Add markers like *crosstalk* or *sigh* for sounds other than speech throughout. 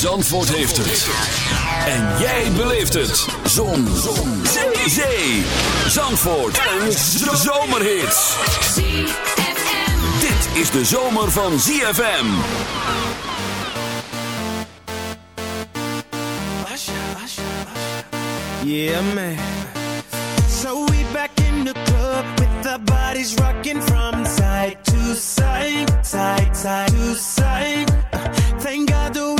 Zandvoort heeft het. En jij beleeft het. Zon. Zon. Zee. Zee. Zandvoort. Een zomerhit. Dit is de zomer van ZFM. Yeah, man. So we back in the club with the bodies rocking from side to side, side, side to side. Thank God the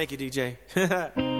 Thank you, DJ. *laughs*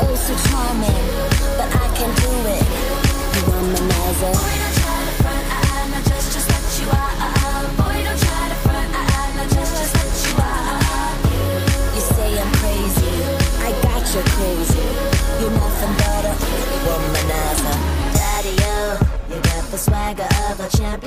oh so charming, but I can do it. You womanizer. Boy, don't try to front, I, I'm just just what you are. Boy, don't try to front, I, just just what you are. You say I'm crazy, I got your crazy.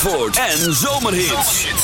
En Zomerhits.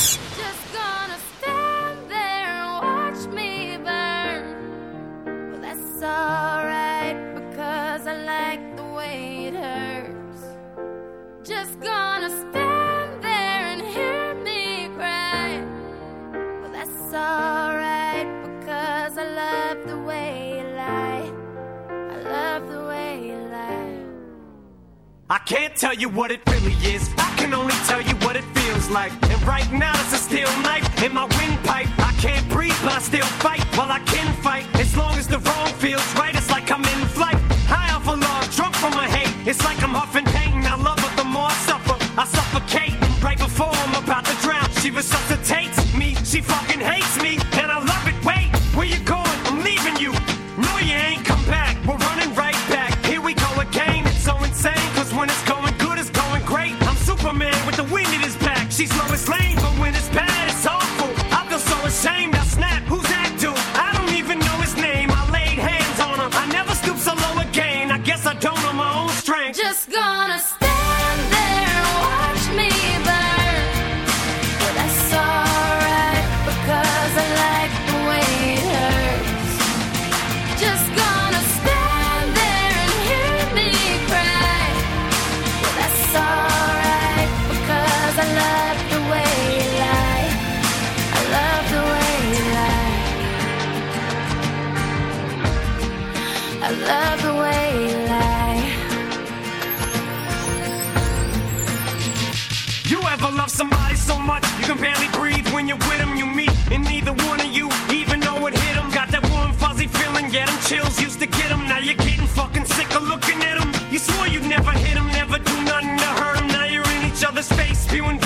You're with them? You meet, and neither one of you even know it hit them. Got that warm, fuzzy feeling, yeah, them chills used to get them. Now you're getting fucking sick of looking at them. You swore you'd never hit them, never do nothing to hurt them. Now you're in each other's face, spewing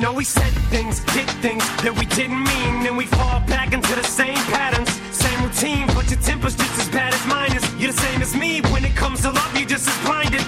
know we said things, did things that we didn't mean, and we fall back into the same patterns, same routine. But your temper's just as bad as mine is. You're the same as me when it comes to love. You're just as blinded.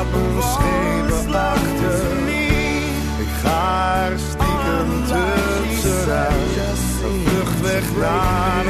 slapen schepen achter. Ik ga er stiekem tussenuit. Een vlucht weg naar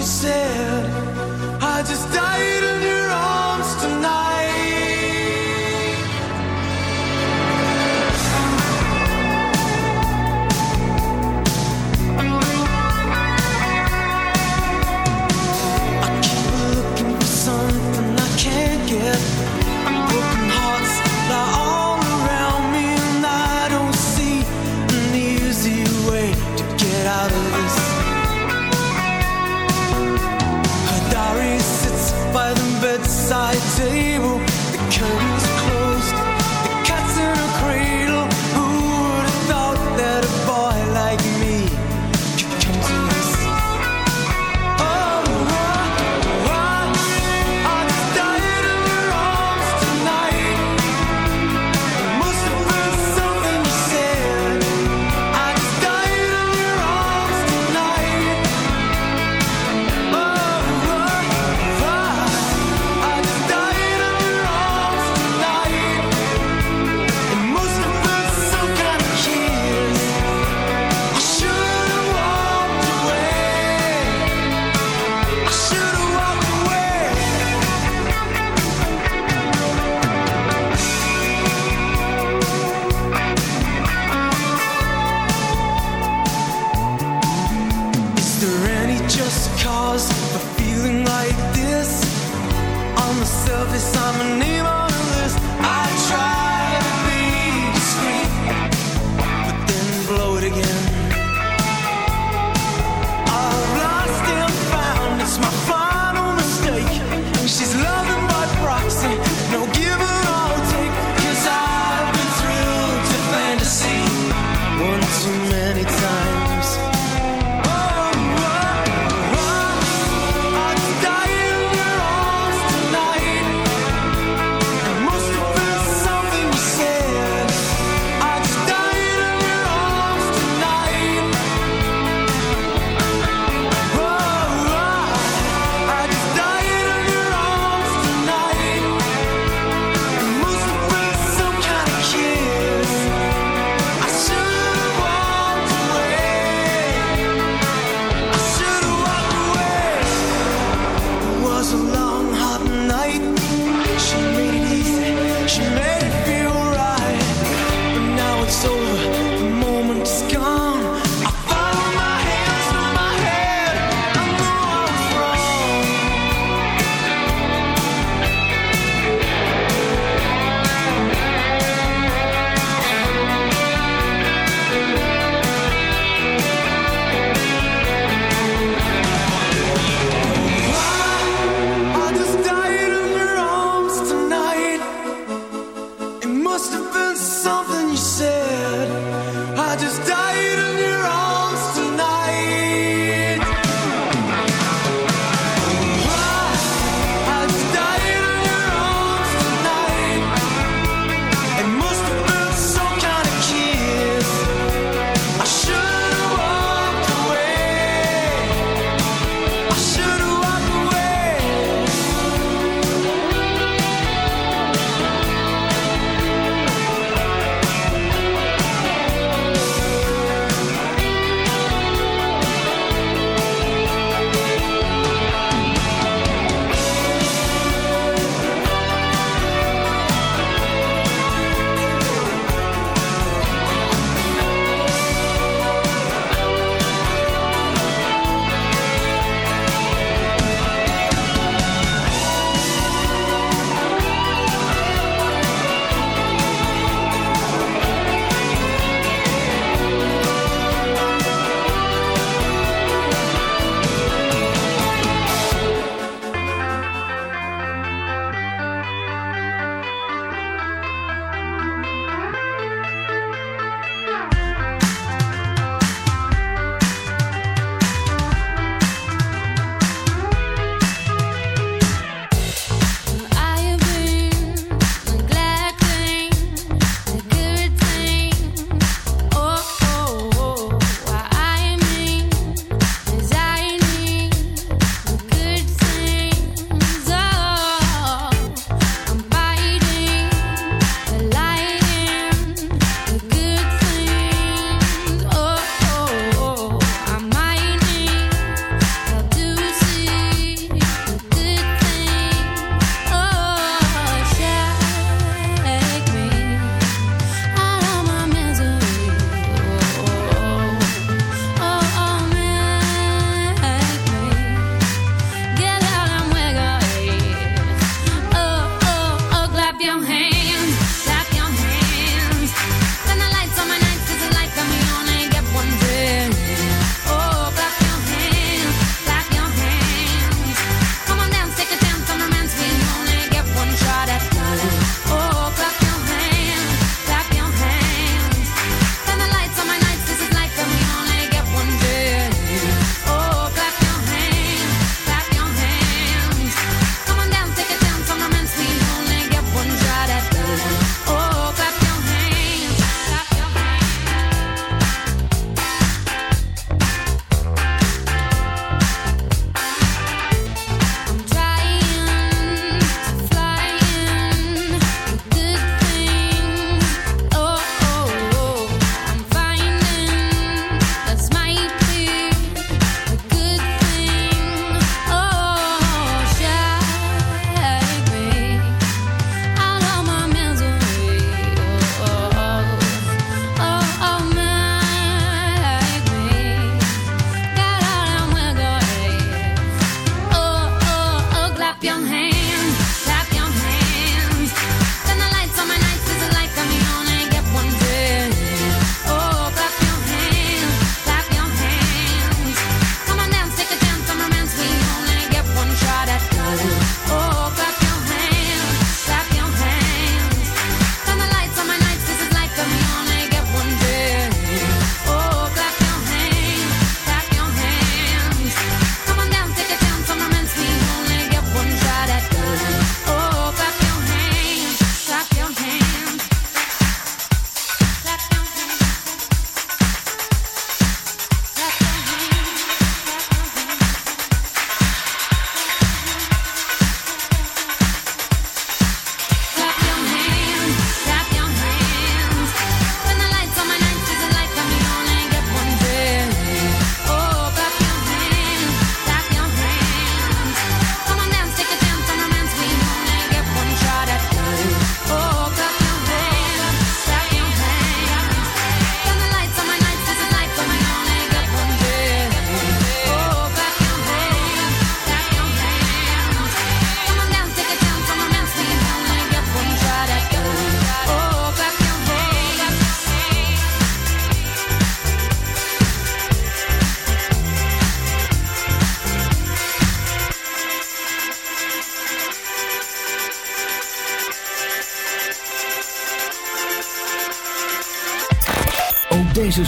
you said. I just.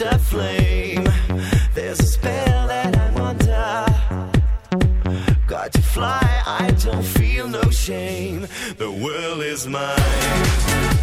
A flame. There's a spell that I'm under. Got to fly, I don't feel no shame. The world is mine.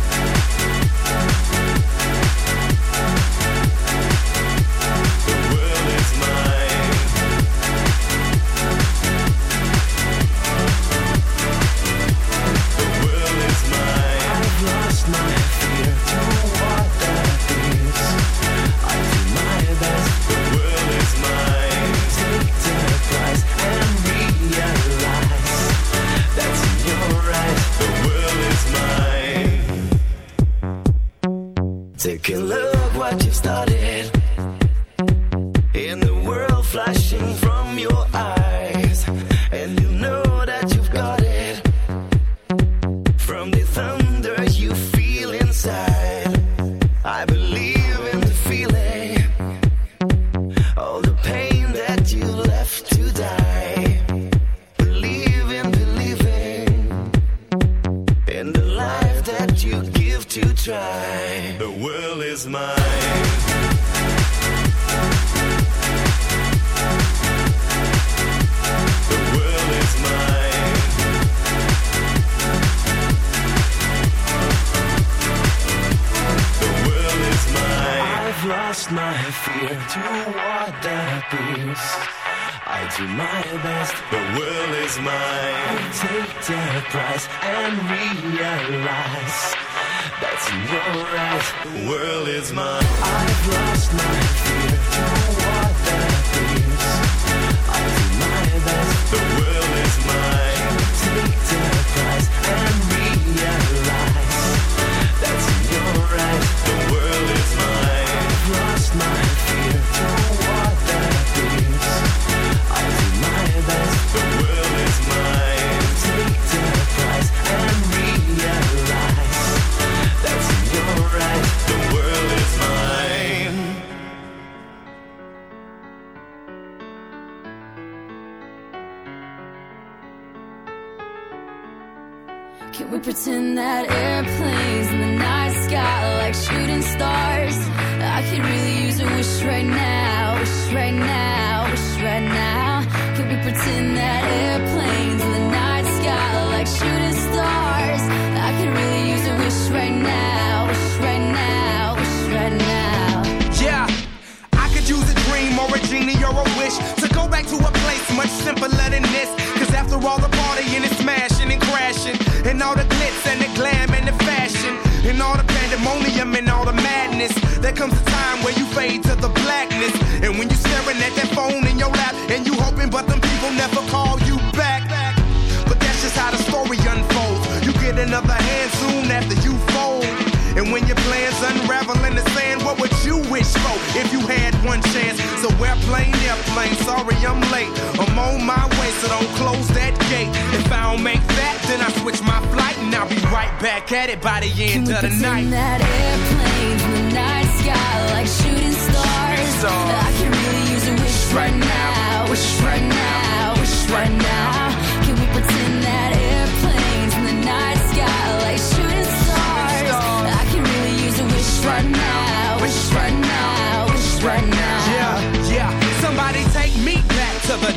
now. Wish right now.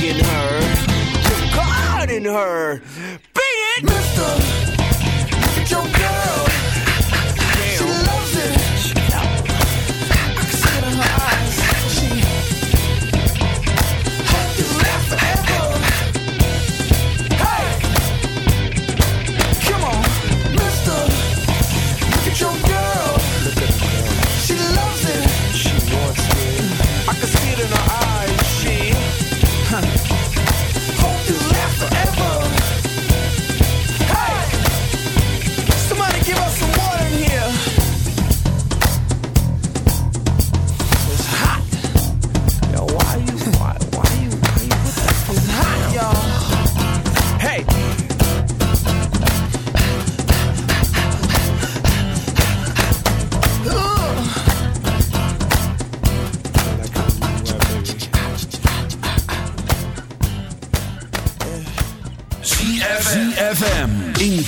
begging her to garden her. Beat it, mister. Look at your girl.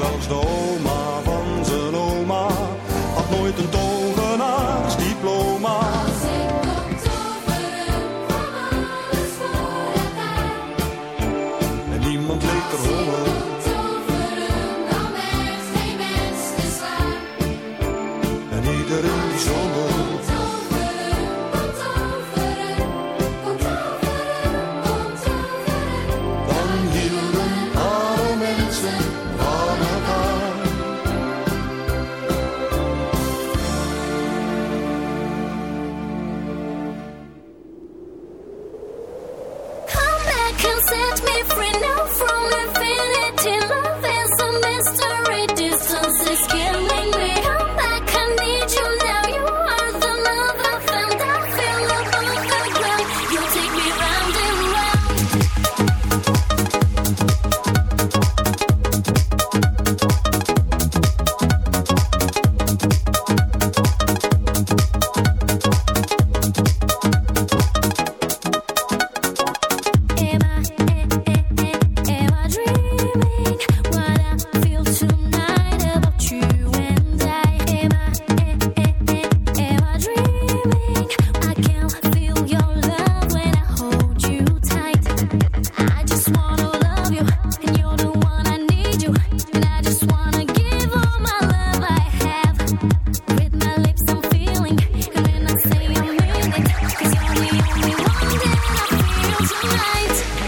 als de ogen. night.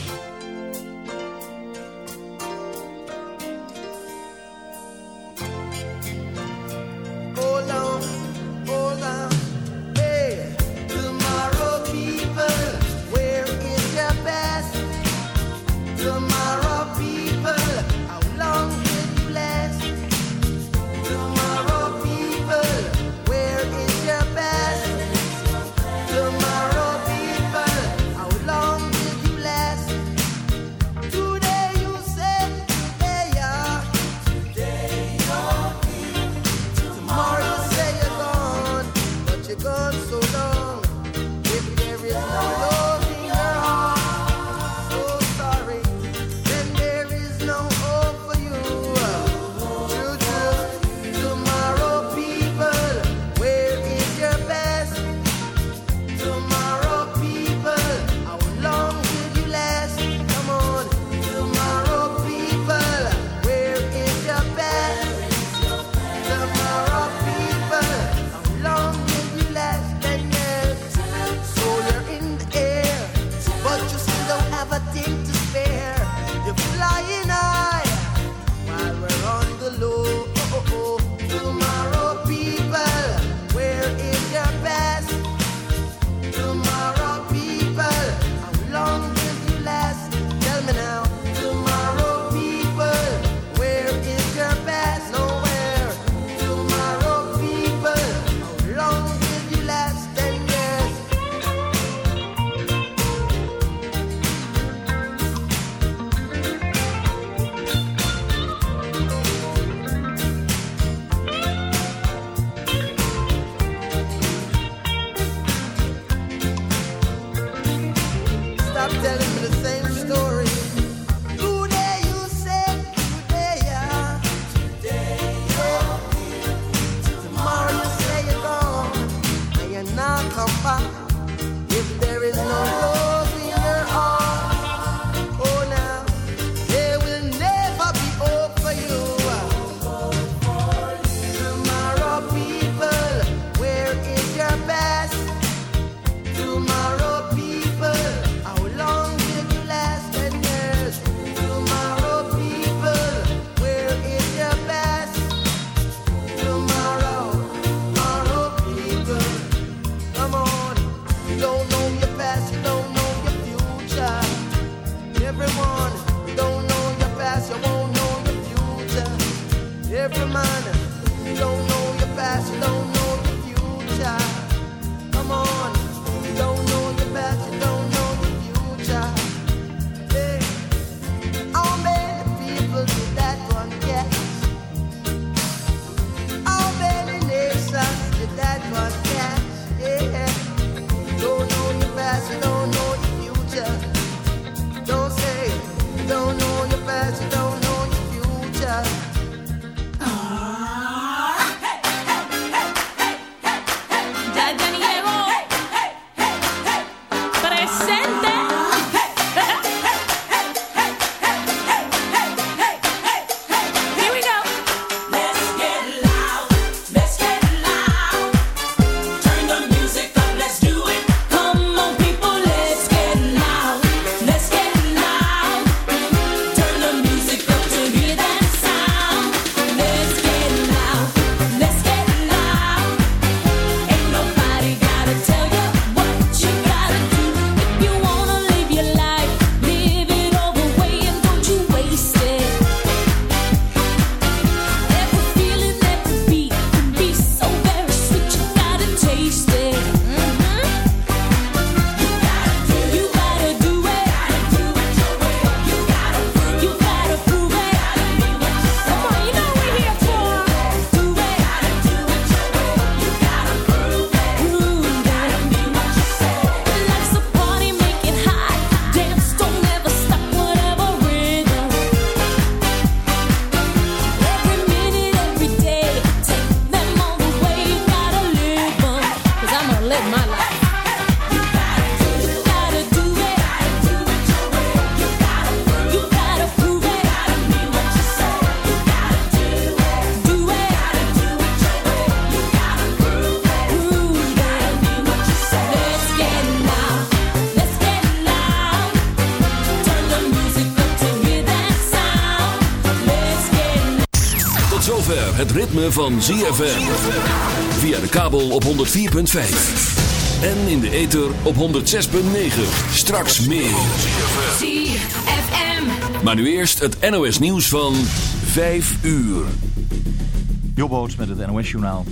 Ritme van ZFM. Via de kabel op 104.5. En in de ether op 106.9. Straks meer. ZFM. Maar nu eerst het NOS nieuws van 5 uur. Jobboot met het NOS-journaal.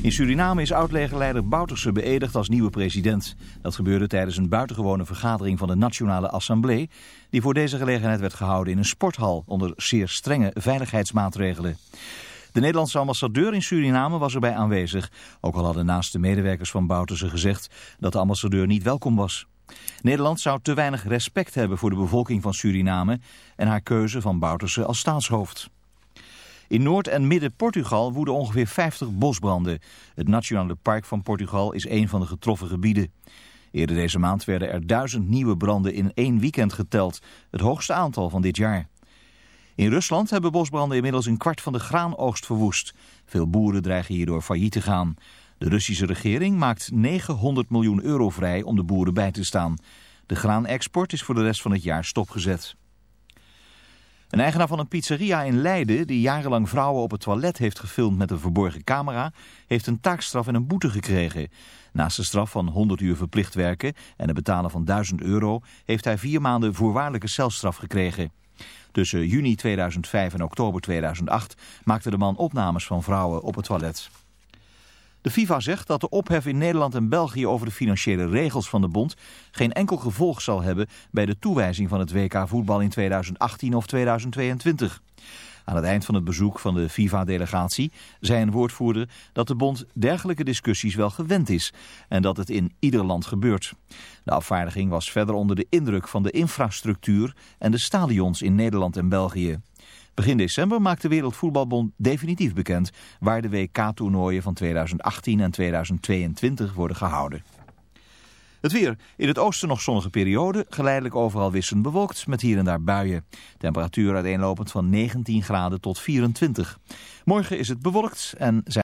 In Suriname is oud-legerleider Bouterse beëdigd als nieuwe president. Dat gebeurde tijdens een buitengewone vergadering van de Nationale Assemblée... die voor deze gelegenheid werd gehouden in een sporthal... onder zeer strenge veiligheidsmaatregelen. De Nederlandse ambassadeur in Suriname was erbij aanwezig. Ook al hadden naast de medewerkers van Bouterse gezegd... dat de ambassadeur niet welkom was. Nederland zou te weinig respect hebben voor de bevolking van Suriname... en haar keuze van Bouterse als staatshoofd. In Noord- en Midden-Portugal woeden ongeveer 50 bosbranden. Het Nationale Park van Portugal is een van de getroffen gebieden. Eerder deze maand werden er duizend nieuwe branden in één weekend geteld. Het hoogste aantal van dit jaar. In Rusland hebben bosbranden inmiddels een kwart van de graanoogst verwoest. Veel boeren dreigen hierdoor failliet te gaan. De Russische regering maakt 900 miljoen euro vrij om de boeren bij te staan. De graanexport is voor de rest van het jaar stopgezet. Een eigenaar van een pizzeria in Leiden, die jarenlang vrouwen op het toilet heeft gefilmd met een verborgen camera, heeft een taakstraf en een boete gekregen. Naast de straf van 100 uur verplicht werken en het betalen van 1000 euro, heeft hij vier maanden voorwaardelijke celstraf gekregen. Tussen juni 2005 en oktober 2008 maakte de man opnames van vrouwen op het toilet. De FIFA zegt dat de ophef in Nederland en België over de financiële regels van de bond geen enkel gevolg zal hebben bij de toewijzing van het WK voetbal in 2018 of 2022. Aan het eind van het bezoek van de FIFA-delegatie zei een woordvoerder dat de bond dergelijke discussies wel gewend is en dat het in ieder land gebeurt. De afvaardiging was verder onder de indruk van de infrastructuur en de stadions in Nederland en België. Begin december maakt de Wereldvoetbalbond definitief bekend waar de WK-toernooien van 2018 en 2022 worden gehouden. Het weer. In het oosten nog zonnige periode, geleidelijk overal wisselend bewolkt met hier en daar buien. Temperatuur uiteenlopend van 19 graden tot 24. Morgen is het bewolkt en zijn